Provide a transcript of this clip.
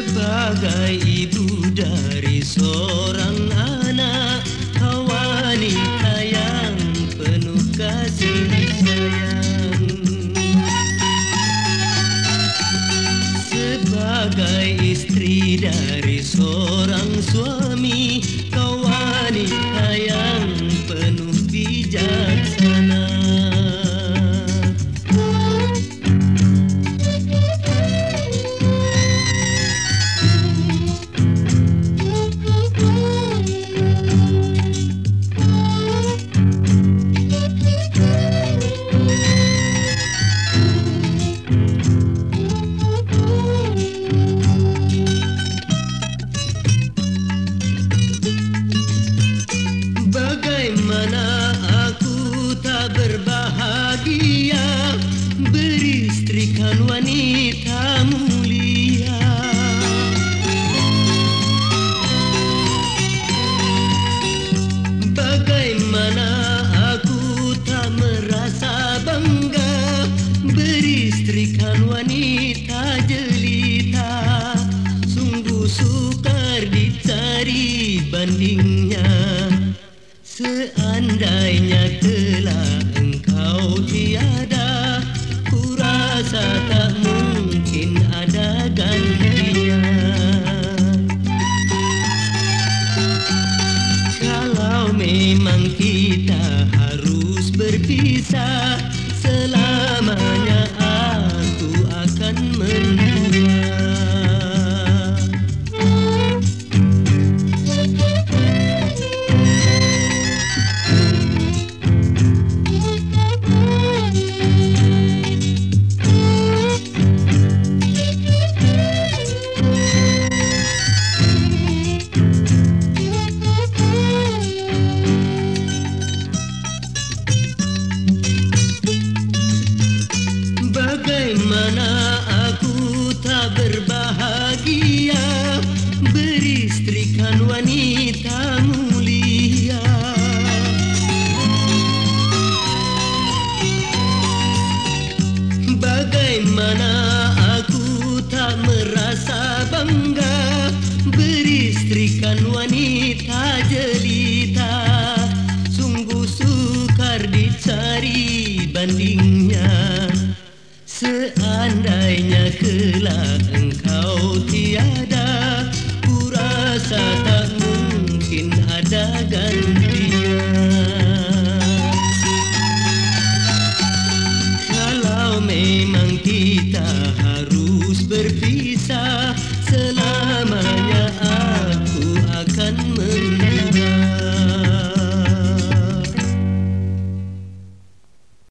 Sebagai ibu dari seorang anak Kau wanita yang penuh kasih sayang. Sebagai istri dari seorang suami tak berbahagia Beristrikan wanita mulia. Bagaimana aku tak merasa bangga Beristrikan wanita jelita. Sungguh sukar dicari bandingnya Seandainya telah engkau tiada Ku rasa tak mungkin ada gantinya. Kalau memang kita harus berpisah Beristrikan wanita mulia. Bagaimana aku tak merasa bangga Beristrikan wanita jelita. Sungguh sukar dicari bandingnya. Seandainya kelak Kalau memang kita harus berpisah